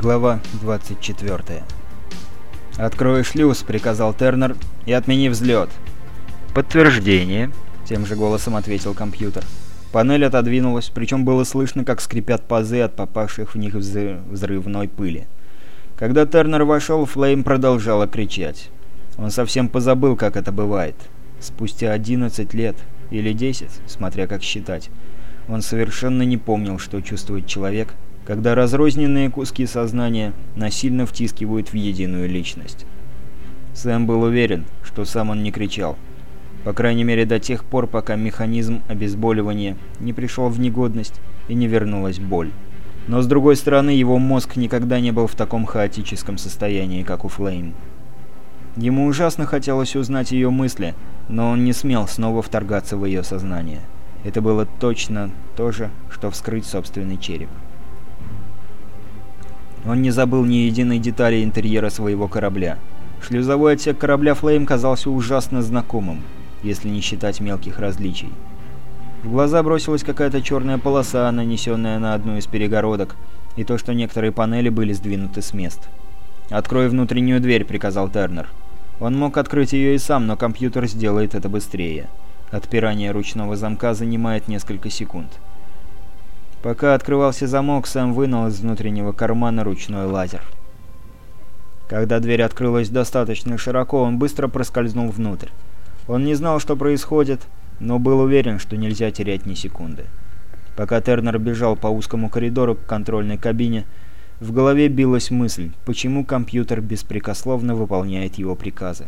Глава 24. «Открой шлюз», — приказал Тернер, — «и отмени взлет». «Подтверждение», — тем же голосом ответил компьютер. Панель отодвинулась, причем было слышно, как скрипят пазы от попавших в них взрывной пыли. Когда Тернер вошел, Флейм продолжала кричать. Он совсем позабыл, как это бывает. Спустя 11 лет, или 10, смотря как считать, он совершенно не помнил, что чувствует человек, когда разрозненные куски сознания насильно втискивают в единую личность. Сэм был уверен, что сам он не кричал. По крайней мере до тех пор, пока механизм обезболивания не пришел в негодность и не вернулась боль. Но с другой стороны, его мозг никогда не был в таком хаотическом состоянии, как у Флейм. Ему ужасно хотелось узнать ее мысли, но он не смел снова вторгаться в ее сознание. Это было точно то же, что вскрыть собственный череп. Он не забыл ни единой детали интерьера своего корабля. Шлюзовой отсек корабля «Флейм» казался ужасно знакомым, если не считать мелких различий. В глаза бросилась какая-то черная полоса, нанесенная на одну из перегородок, и то, что некоторые панели были сдвинуты с мест. «Открой внутреннюю дверь», — приказал Тернер. Он мог открыть ее и сам, но компьютер сделает это быстрее. Отпирание ручного замка занимает несколько секунд. Пока открывался замок, Сэм вынул из внутреннего кармана ручной лазер. Когда дверь открылась достаточно широко, он быстро проскользнул внутрь. Он не знал, что происходит, но был уверен, что нельзя терять ни секунды. Пока Тернер бежал по узкому коридору к контрольной кабине, в голове билась мысль, почему компьютер беспрекословно выполняет его приказы.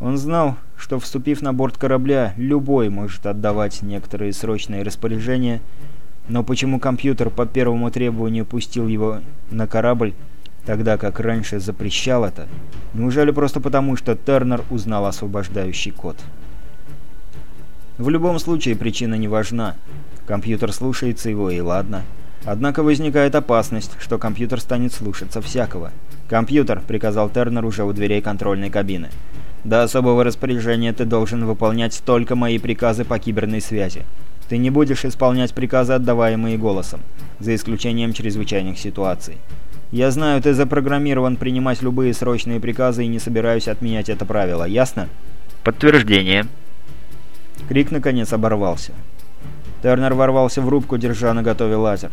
Он знал, что вступив на борт корабля, любой может отдавать некоторые срочные распоряжения но почему компьютер по первому требованию пустил его на корабль, тогда как раньше запрещал это? Неужели просто потому, что Тернер узнал освобождающий код? В любом случае причина не важна. Компьютер слушается его, и ладно. Однако возникает опасность, что компьютер станет слушаться всякого. «Компьютер», — приказал Тернер уже у дверей контрольной кабины. «До особого распоряжения ты должен выполнять только мои приказы по киберной связи. Ты не будешь исполнять приказы, отдаваемые голосом, за исключением чрезвычайных ситуаций. Я знаю, ты запрограммирован принимать любые срочные приказы и не собираюсь отменять это правило, ясно? Подтверждение. Крик наконец оборвался. Тернер ворвался в рубку, держа на готове лазер.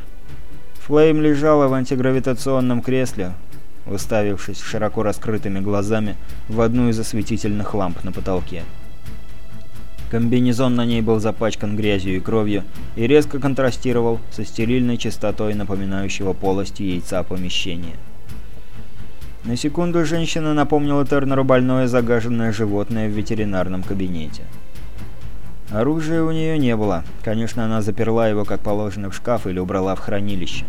Флейм лежала в антигравитационном кресле, уставившись широко раскрытыми глазами в одну из осветительных ламп на потолке. Комбинезон на ней был запачкан грязью и кровью и резко контрастировал со стерильной чистотой напоминающего полость яйца помещения. На секунду женщина напомнила Тернеру больное загаженное животное в ветеринарном кабинете. Оружия у нее не было. Конечно, она заперла его, как положено, в шкаф или убрала в хранилище.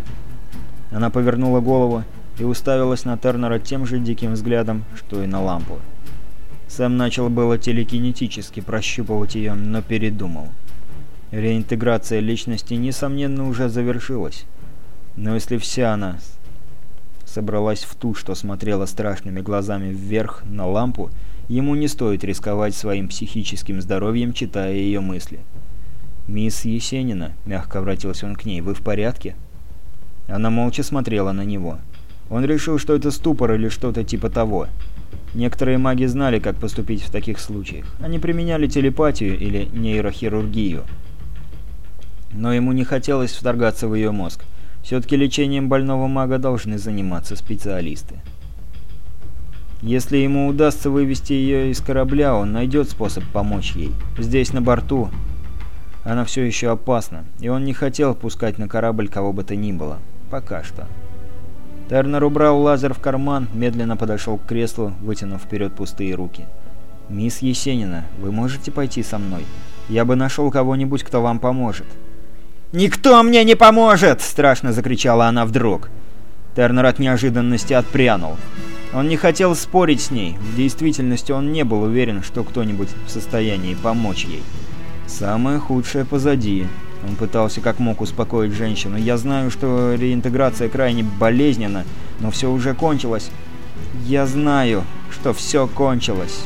Она повернула голову и уставилась на Тернера тем же диким взглядом, что и на лампу. Сэм начал было телекинетически прощупывать ее, но передумал. Реинтеграция личности, несомненно, уже завершилась. Но если вся она собралась в ту, что смотрела страшными глазами вверх на лампу, ему не стоит рисковать своим психическим здоровьем, читая ее мысли. «Мисс Есенина», — мягко обратился он к ней, — «вы в порядке?» Она молча смотрела на него. Он решил, что это ступор или что-то типа того. Некоторые маги знали, как поступить в таких случаях. Они применяли телепатию или нейрохирургию. Но ему не хотелось вторгаться в ее мозг. Все-таки лечением больного мага должны заниматься специалисты. Если ему удастся вывести ее из корабля, он найдет способ помочь ей. Здесь, на борту, она все еще опасна, и он не хотел пускать на корабль кого бы то ни было. Пока что. Тернер убрал лазер в карман, медленно подошел к креслу, вытянув вперед пустые руки. «Мисс Есенина, вы можете пойти со мной? Я бы нашел кого-нибудь, кто вам поможет». «Никто мне не поможет!» – страшно закричала она вдруг. Тернер от неожиданности отпрянул. Он не хотел спорить с ней. В действительности он не был уверен, что кто-нибудь в состоянии помочь ей. Самое худшее позади. Он пытался как мог успокоить женщину. «Я знаю, что реинтеграция крайне болезненна, но все уже кончилось. Я знаю, что все кончилось.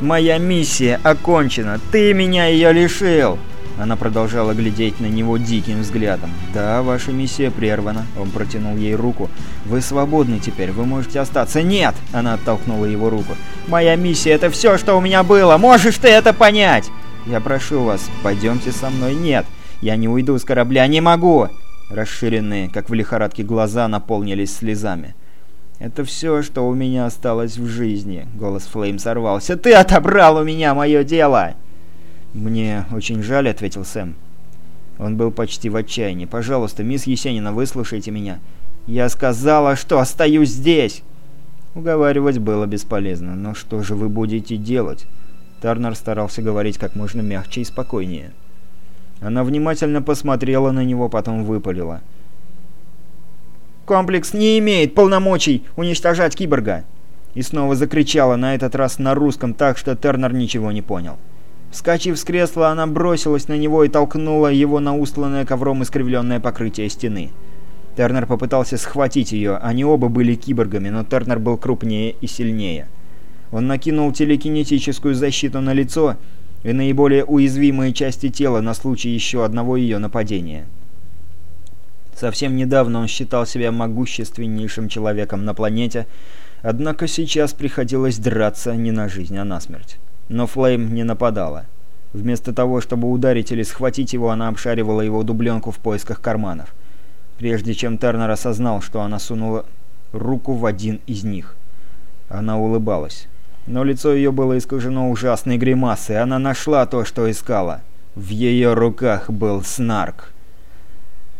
Моя миссия окончена. Ты меня ее лишил!» Она продолжала глядеть на него диким взглядом. «Да, ваша миссия прервана». Он протянул ей руку. «Вы свободны теперь, вы можете остаться». «Нет!» — она оттолкнула его руку. «Моя миссия — это все, что у меня было! Можешь ты это понять?» «Я прошу вас, пойдемте со мной». «Нет, я не уйду с корабля, не могу!» Расширенные, как в лихорадке, глаза наполнились слезами. «Это все, что у меня осталось в жизни», — голос Флейм сорвался. «Ты отобрал у меня мое дело!» «Мне очень жаль», — ответил Сэм. Он был почти в отчаянии. «Пожалуйста, мисс Есенина, выслушайте меня. Я сказала, что остаюсь здесь!» Уговаривать было бесполезно. «Но что же вы будете делать?» Тарнер старался говорить как можно мягче и спокойнее. Она внимательно посмотрела на него, потом выпалила. «Комплекс не имеет полномочий уничтожать киборга!» И снова закричала, на этот раз на русском, так что Тернер ничего не понял. Вскочив с кресла, она бросилась на него и толкнула его на устланное ковром искривленное покрытие стены. Тернер попытался схватить ее, они оба были киборгами, но Тернер был крупнее и сильнее. Он накинул телекинетическую защиту на лицо и наиболее уязвимые части тела на случай еще одного ее нападения. Совсем недавно он считал себя могущественнейшим человеком на планете, однако сейчас приходилось драться не на жизнь, а на смерть. Но Флейм не нападала. Вместо того, чтобы ударить или схватить его, она обшаривала его дубленку в поисках карманов. Прежде чем Тернер осознал, что она сунула руку в один из них. Она улыбалась. Но лицо ее было искажено ужасной гримасой. Она нашла то, что искала. В ее руках был снарк.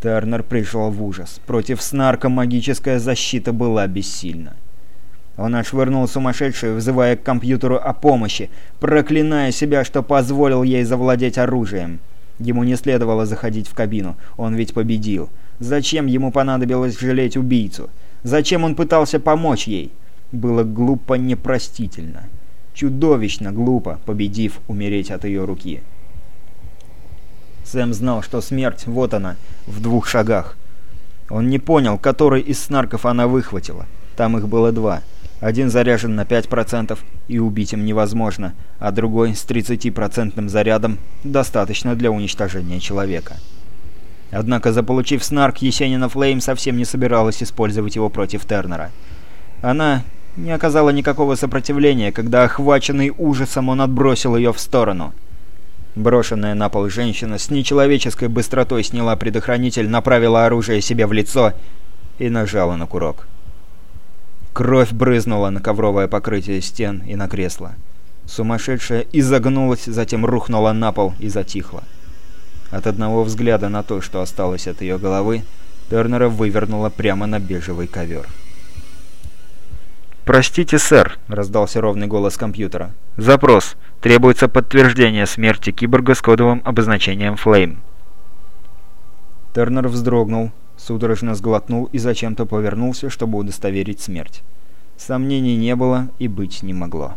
Тернер пришел в ужас. Против снарка магическая защита была бессильна. Он отшвырнул сумасшедшую, взывая к компьютеру о помощи, проклиная себя, что позволил ей завладеть оружием. Ему не следовало заходить в кабину, он ведь победил. Зачем ему понадобилось жалеть убийцу? Зачем он пытался помочь ей? Было глупо непростительно. Чудовищно глупо, победив умереть от ее руки. Сэм знал, что смерть, вот она, в двух шагах. Он не понял, который из снарков она выхватила. Там их было два — один заряжен на 5% и убить им невозможно, а другой с 30% зарядом достаточно для уничтожения человека. Однако, заполучив снарк, Есенина Флейм совсем не собиралась использовать его против Тернера. Она не оказала никакого сопротивления, когда, охваченный ужасом, он отбросил ее в сторону. Брошенная на пол женщина с нечеловеческой быстротой сняла предохранитель, направила оружие себе в лицо и нажала на курок. Кровь брызнула на ковровое покрытие стен и на кресло. Сумасшедшая изогнулась, затем рухнула на пол и затихла. От одного взгляда на то, что осталось от ее головы, Тернера вывернула прямо на бежевый ковер. «Простите, сэр», — раздался ровный голос компьютера. «Запрос. Требуется подтверждение смерти киборга с кодовым обозначением «Флейм». Тернер вздрогнул, судорожно сглотнул и зачем-то повернулся, чтобы удостоверить смерть. Сомнений не было и быть не могло.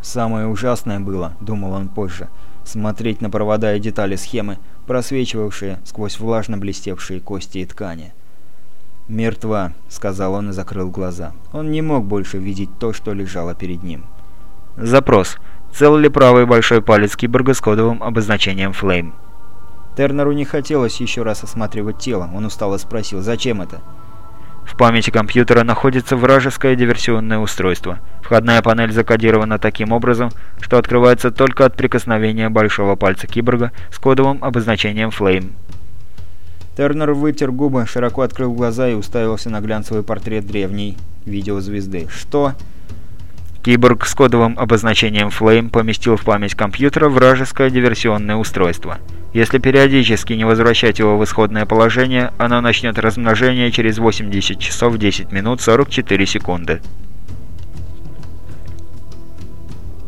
«Самое ужасное было», — думал он позже, — смотреть на провода и детали схемы, просвечивавшие сквозь влажно блестевшие кости и ткани. «Мертва», — сказал он и закрыл глаза. Он не мог больше видеть то, что лежало перед ним. «Запрос. Цел ли правый большой палец киборга с кодовым обозначением «Флейм»?» Тернеру не хотелось еще раз осматривать тело. Он устало спросил, зачем это? В памяти компьютера находится вражеское диверсионное устройство. Входная панель закодирована таким образом, что открывается только от прикосновения большого пальца киборга с кодовым обозначением Flame. Тернер вытер губы, широко открыл глаза и уставился на глянцевый портрет древней видеозвезды. «Что?» Киборг с кодовым обозначением Flame поместил в память компьютера вражеское диверсионное устройство. Если периодически не возвращать его в исходное положение, оно начнет размножение через 80 часов 10 минут 44 секунды.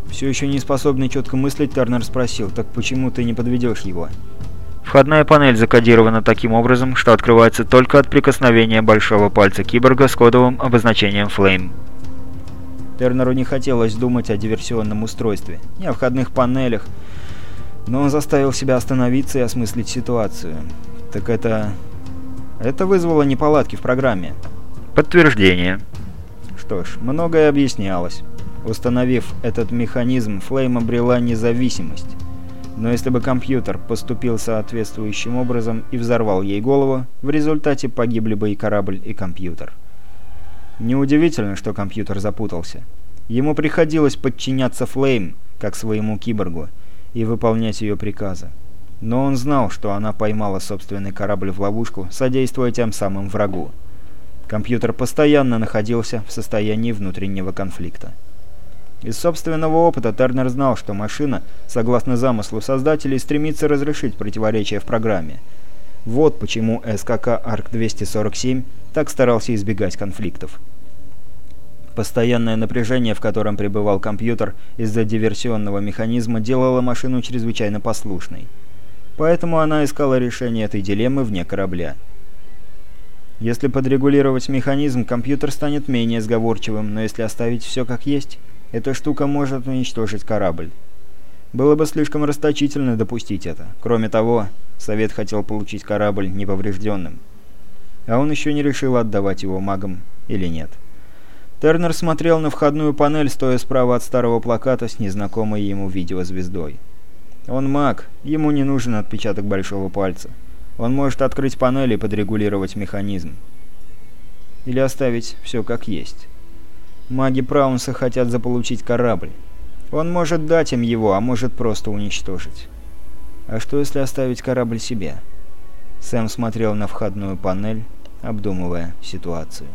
Все еще не способный четко мыслить, Тернер спросил, так почему ты не подведешь его? Входная панель закодирована таким образом, что открывается только от прикосновения большого пальца киборга с кодовым обозначением Flame. Тернеру не хотелось думать о диверсионном устройстве, ни о входных панелях, но он заставил себя остановиться и осмыслить ситуацию. Так это... Это вызвало неполадки в программе. Подтверждение. Что ж, многое объяснялось. Установив этот механизм, Флейм обрела независимость. Но если бы компьютер поступил соответствующим образом и взорвал ей голову, в результате погибли бы и корабль, и компьютер. Неудивительно, что компьютер запутался. Ему приходилось подчиняться Флейм, как своему киборгу, и выполнять ее приказы. Но он знал, что она поймала собственный корабль в ловушку, содействуя тем самым врагу. Компьютер постоянно находился в состоянии внутреннего конфликта. Из собственного опыта Тернер знал, что машина, согласно замыслу создателей, стремится разрешить противоречия в программе. Вот почему СКК АРК-247 так старался избегать конфликтов. Постоянное напряжение, в котором пребывал компьютер из-за диверсионного механизма, делало машину чрезвычайно послушной. Поэтому она искала решение этой дилеммы вне корабля. Если подрегулировать механизм, компьютер станет менее сговорчивым, но если оставить все как есть, эта штука может уничтожить корабль. Было бы слишком расточительно допустить это. Кроме того, Совет хотел получить корабль неповрежденным. А он еще не решил, отдавать его магам или нет. Тернер смотрел на входную панель, стоя справа от старого плаката с незнакомой ему видеозвездой. Он маг, ему не нужен отпечаток большого пальца. Он может открыть панель и подрегулировать механизм. Или оставить все как есть. Маги Праунса хотят заполучить корабль. Он может дать им его, а может просто уничтожить. А что если оставить корабль себе? Сэм смотрел на входную панель, обдумывая ситуацию.